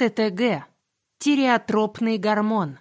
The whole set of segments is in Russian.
ТТГ. Тиреотропный гормон.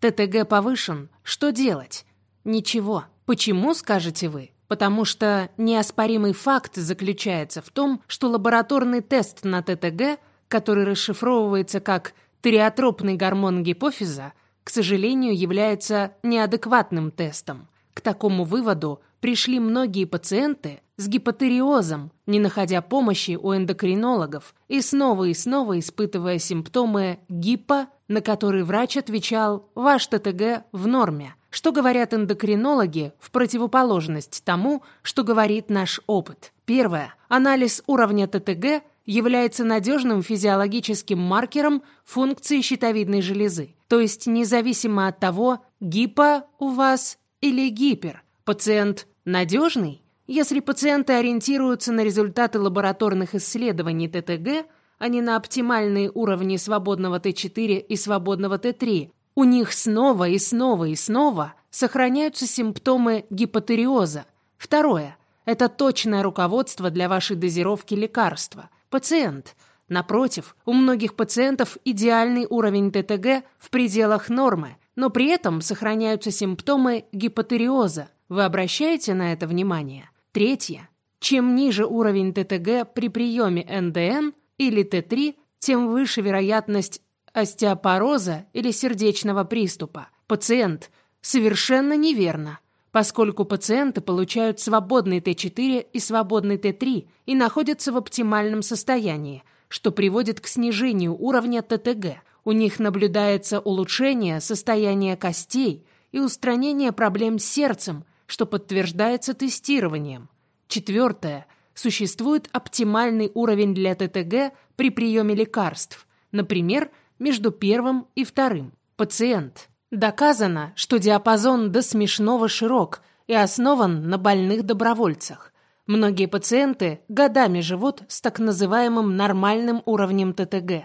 ТТГ повышен. Что делать? Ничего. Почему, скажете вы? Потому что неоспоримый факт заключается в том, что лабораторный тест на ТТГ, который расшифровывается как тиреотропный гормон гипофиза, к сожалению, является неадекватным тестом. К такому выводу пришли многие пациенты с гипотериозом, не находя помощи у эндокринологов и снова и снова испытывая симптомы гипо, на которые врач отвечал «Ваш ТТГ в норме». Что говорят эндокринологи в противоположность тому, что говорит наш опыт? Первое. Анализ уровня ТТГ является надежным физиологическим маркером функции щитовидной железы. То есть независимо от того, гипо у вас или гипер, пациент надежный? Если пациенты ориентируются на результаты лабораторных исследований ТТГ, а не на оптимальные уровни свободного Т4 и свободного Т3, у них снова и снова и снова сохраняются симптомы гипотериоза. Второе. Это точное руководство для вашей дозировки лекарства. Пациент. Напротив, у многих пациентов идеальный уровень ТТГ в пределах нормы, но при этом сохраняются симптомы гипотериоза. Вы обращаете на это внимание? Третье. Чем ниже уровень ТТГ при приеме НДН или Т3, тем выше вероятность остеопороза или сердечного приступа. Пациент. Совершенно неверно, поскольку пациенты получают свободный Т4 и свободный Т3 и находятся в оптимальном состоянии, что приводит к снижению уровня ТТГ. У них наблюдается улучшение состояния костей и устранение проблем с сердцем, что подтверждается тестированием. Четвертое. Существует оптимальный уровень для ТТГ при приеме лекарств, например, между первым и вторым. Пациент. Доказано, что диапазон до смешного широк и основан на больных добровольцах. Многие пациенты годами живут с так называемым нормальным уровнем ТТГ,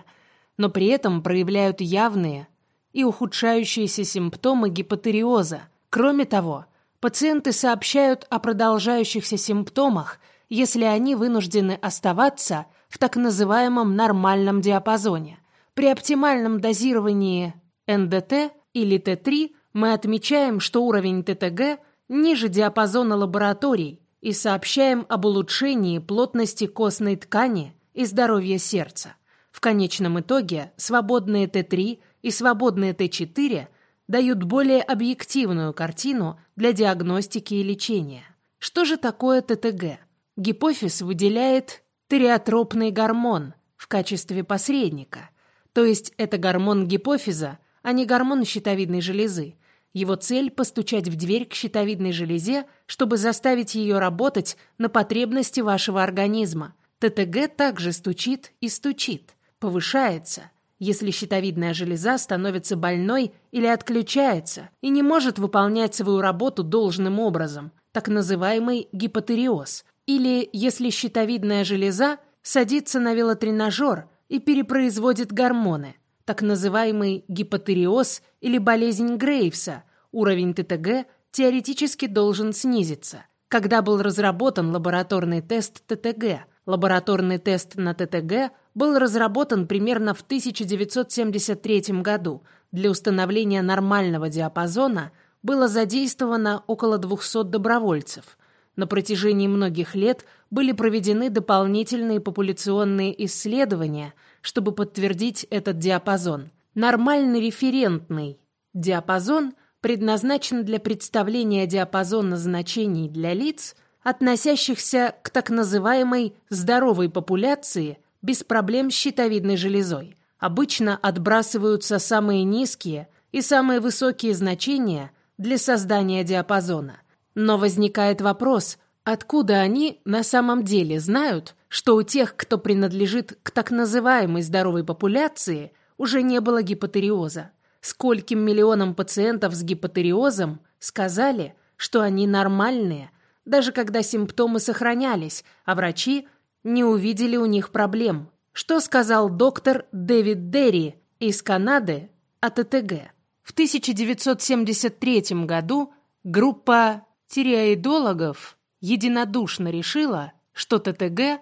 но при этом проявляют явные и ухудшающиеся симптомы гипотериоза. Кроме того, пациенты сообщают о продолжающихся симптомах, если они вынуждены оставаться в так называемом нормальном диапазоне. При оптимальном дозировании НДТ или Т3 мы отмечаем, что уровень ТТГ ниже диапазона лабораторий и сообщаем об улучшении плотности костной ткани и здоровья сердца. В конечном итоге свободные Т3 и свободные Т4 дают более объективную картину для диагностики и лечения. Что же такое ТТГ? Гипофиз выделяет тиреотропный гормон в качестве посредника – то есть это гормон гипофиза, а не гормон щитовидной железы. Его цель – постучать в дверь к щитовидной железе, чтобы заставить ее работать на потребности вашего организма. ТТГ также стучит и стучит, повышается, если щитовидная железа становится больной или отключается и не может выполнять свою работу должным образом, так называемый гипотериоз, или если щитовидная железа садится на велотренажер – и перепроизводит гормоны, так называемый гипотериоз или болезнь Грейвса, уровень ТТГ теоретически должен снизиться. Когда был разработан лабораторный тест ТТГ, лабораторный тест на ТТГ был разработан примерно в 1973 году. Для установления нормального диапазона было задействовано около 200 добровольцев – на протяжении многих лет были проведены дополнительные популяционные исследования, чтобы подтвердить этот диапазон. Нормальный референтный диапазон предназначен для представления диапазона значений для лиц, относящихся к так называемой «здоровой популяции» без проблем с щитовидной железой. Обычно отбрасываются самые низкие и самые высокие значения для создания диапазона. Но возникает вопрос, откуда они на самом деле знают, что у тех, кто принадлежит к так называемой здоровой популяции, уже не было гипотериоза? Скольким миллионам пациентов с гипотериозом сказали, что они нормальные, даже когда симптомы сохранялись, а врачи не увидели у них проблем? Что сказал доктор Дэвид Дерри из Канады о ТТГ? В 1973 году группа тиреоидологов единодушно решила, что ТТГ,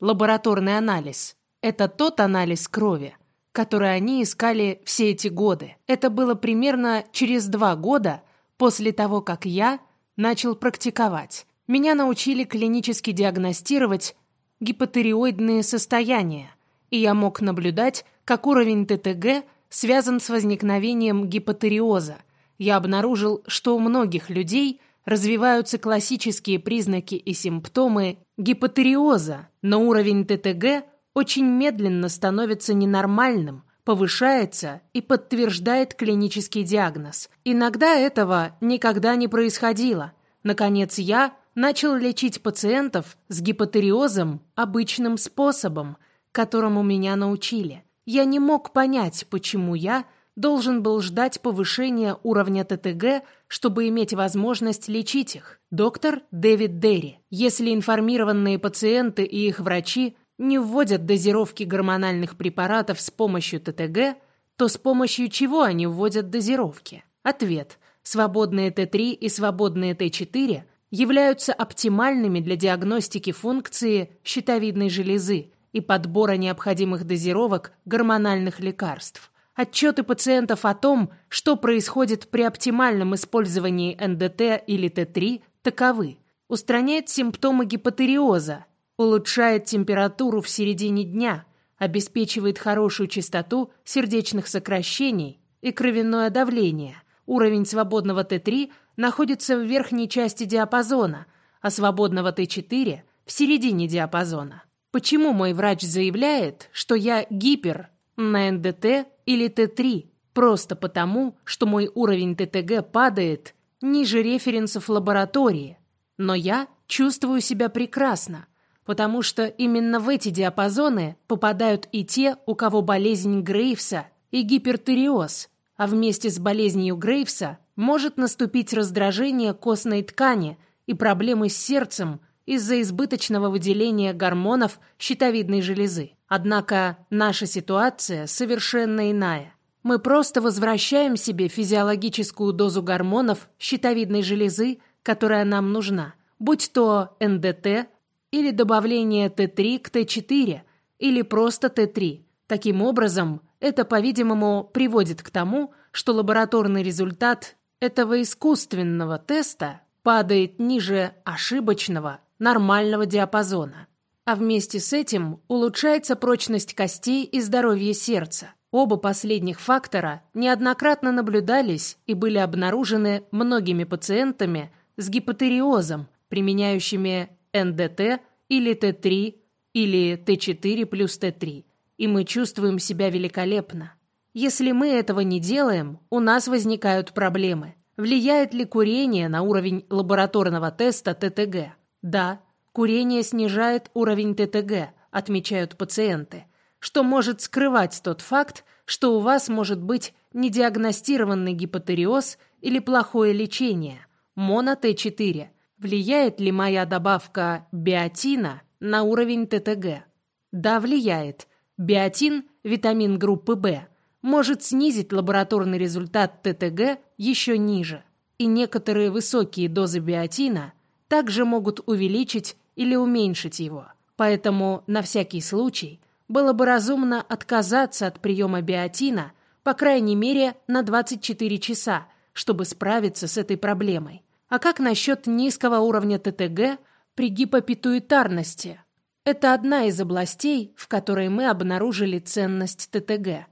лабораторный анализ, Это тот анализ крови, который они искали все эти годы. Это было примерно через два года после того, как я начал практиковать. Меня научили клинически диагностировать гипотериоидные состояния, и я мог наблюдать, как уровень ТТГ связан с возникновением гипотериоза. Я обнаружил, что у многих людей развиваются классические признаки и симптомы гипотериоза, но уровень ТТГ очень медленно становится ненормальным, повышается и подтверждает клинический диагноз. Иногда этого никогда не происходило. Наконец, я начал лечить пациентов с гипотериозом обычным способом, которому меня научили. Я не мог понять, почему я должен был ждать повышения уровня ТТГ, чтобы иметь возможность лечить их. Доктор Дэвид Дерри. Если информированные пациенты и их врачи не вводят дозировки гормональных препаратов с помощью ТТГ, то с помощью чего они вводят дозировки? Ответ. Свободные Т3 и свободные Т4 являются оптимальными для диагностики функции щитовидной железы и подбора необходимых дозировок гормональных лекарств. Отчеты пациентов о том, что происходит при оптимальном использовании НДТ или Т3, таковы. Устраняет симптомы гипотериоза, улучшает температуру в середине дня, обеспечивает хорошую частоту сердечных сокращений и кровяное давление. Уровень свободного Т3 находится в верхней части диапазона, а свободного Т4 в середине диапазона. Почему мой врач заявляет, что я гипер на НДТ или Т3? Просто потому, что мой уровень ТТГ падает ниже референсов лаборатории. Но я чувствую себя прекрасно, потому что именно в эти диапазоны попадают и те, у кого болезнь Грейвса и гипертериоз, а вместе с болезнью Грейвса может наступить раздражение костной ткани и проблемы с сердцем из-за избыточного выделения гормонов щитовидной железы. Однако наша ситуация совершенно иная. Мы просто возвращаем себе физиологическую дозу гормонов щитовидной железы, которая нам нужна, будь то НДТ, или добавление Т3 к Т4, или просто Т3. Таким образом, это, по-видимому, приводит к тому, что лабораторный результат этого искусственного теста падает ниже ошибочного нормального диапазона. А вместе с этим улучшается прочность костей и здоровье сердца. Оба последних фактора неоднократно наблюдались и были обнаружены многими пациентами с гипотериозом, применяющими НДТ или Т3 или Т4 плюс Т3, и мы чувствуем себя великолепно. Если мы этого не делаем, у нас возникают проблемы. Влияет ли курение на уровень лабораторного теста ТТГ? Да, курение снижает уровень ТТГ, отмечают пациенты, что может скрывать тот факт, что у вас может быть недиагностированный гипотериоз или плохое лечение, моно-Т4, Влияет ли моя добавка биотина на уровень ТТГ? Да, влияет. Биотин, витамин группы В, может снизить лабораторный результат ТТГ еще ниже. И некоторые высокие дозы биотина также могут увеличить или уменьшить его. Поэтому на всякий случай было бы разумно отказаться от приема биотина по крайней мере на 24 часа, чтобы справиться с этой проблемой. А как насчет низкого уровня ТТГ при гипопитуитарности? Это одна из областей, в которой мы обнаружили ценность ТТГ.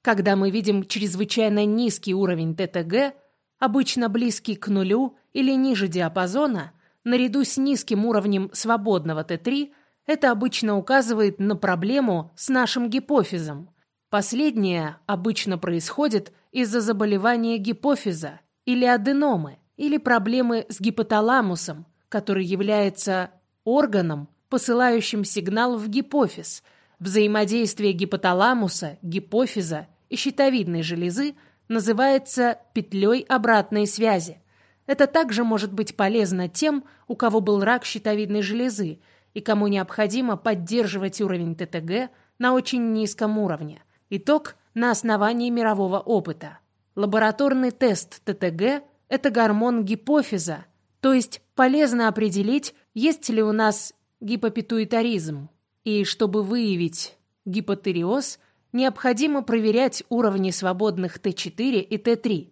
Когда мы видим чрезвычайно низкий уровень ТТГ, обычно близкий к нулю или ниже диапазона, наряду с низким уровнем свободного Т3, это обычно указывает на проблему с нашим гипофизом. Последнее обычно происходит из-за заболевания гипофиза или аденомы, или проблемы с гипоталамусом, который является органом, посылающим сигнал в гипофиз. Взаимодействие гипоталамуса, гипофиза и щитовидной железы называется петлей обратной связи. Это также может быть полезно тем, у кого был рак щитовидной железы и кому необходимо поддерживать уровень ТТГ на очень низком уровне. Итог на основании мирового опыта. Лабораторный тест ТТГ это гормон гипофиза, то есть полезно определить, есть ли у нас гипопитуитаризм. И чтобы выявить гипотериоз, необходимо проверять уровни свободных Т4 и Т3.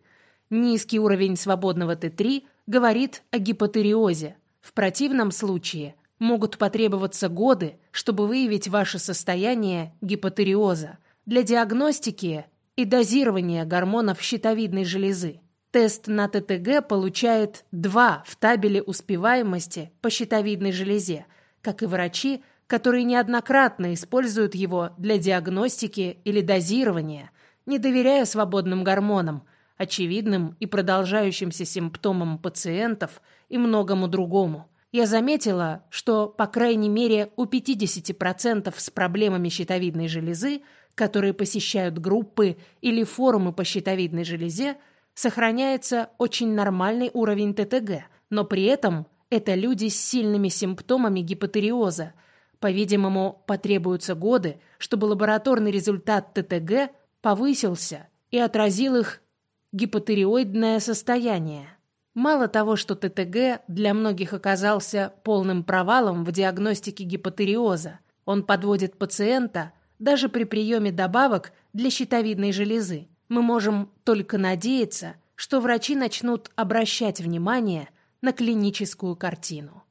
Низкий уровень свободного Т3 говорит о гипотериозе. В противном случае могут потребоваться годы, чтобы выявить ваше состояние гипотериоза для диагностики и дозирования гормонов щитовидной железы. Тест на ТТГ получает 2 в табеле успеваемости по щитовидной железе, как и врачи, которые неоднократно используют его для диагностики или дозирования, не доверяя свободным гормонам, очевидным и продолжающимся симптомам пациентов и многому другому. Я заметила, что, по крайней мере, у 50% с проблемами щитовидной железы, которые посещают группы или форумы по щитовидной железе, сохраняется очень нормальный уровень ТТГ, но при этом это люди с сильными симптомами гипотериоза. По-видимому, потребуются годы, чтобы лабораторный результат ТТГ повысился и отразил их гипотериоидное состояние. Мало того, что ТТГ для многих оказался полным провалом в диагностике гипотериоза, он подводит пациента даже при приеме добавок для щитовидной железы. Мы можем только надеяться, что врачи начнут обращать внимание на клиническую картину.